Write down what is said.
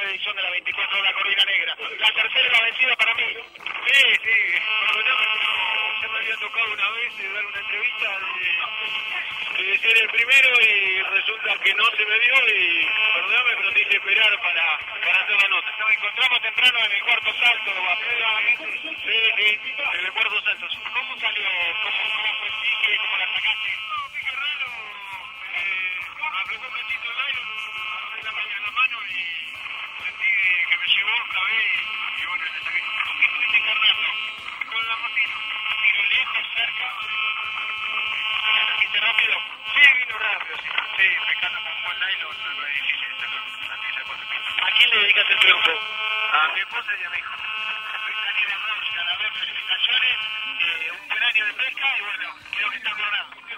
nueva edición de la 24 de la Corvina Negra. La tercera es la vencida para mí. Sí, sí. Ya me había tocado una vez de dar una entrevista de, de ser el primero y resulta que no se me dio y perdóname, pero te hice esperar para, para hacer la nota. Nos encontramos temprano en el cuarto salto, Sí, sí, en el cuarto salto. ¿Cómo salió? ¿Cómo, cómo fue el pique? ¿Cómo la sacaste? No, pique raro. Eh, apretó un cachito el aire, mano y sentí que me llevó otra vez y, y bueno, le saqué. ¿Con qué estuviste carnando? Con la motito. ¿Tiro lejos, cerca? ¿La trajiste rápido? Sí, vino rápido, sí. Sí, pescando con un buen nylon, no es difícil sacar una pieza de cuatro pies. ¿A quién le dedicas el triunfo? A mi esposa y a mi hijo. Felicitaciones, eh, un buen año de pesca y bueno, creo que está coronado. Bueno.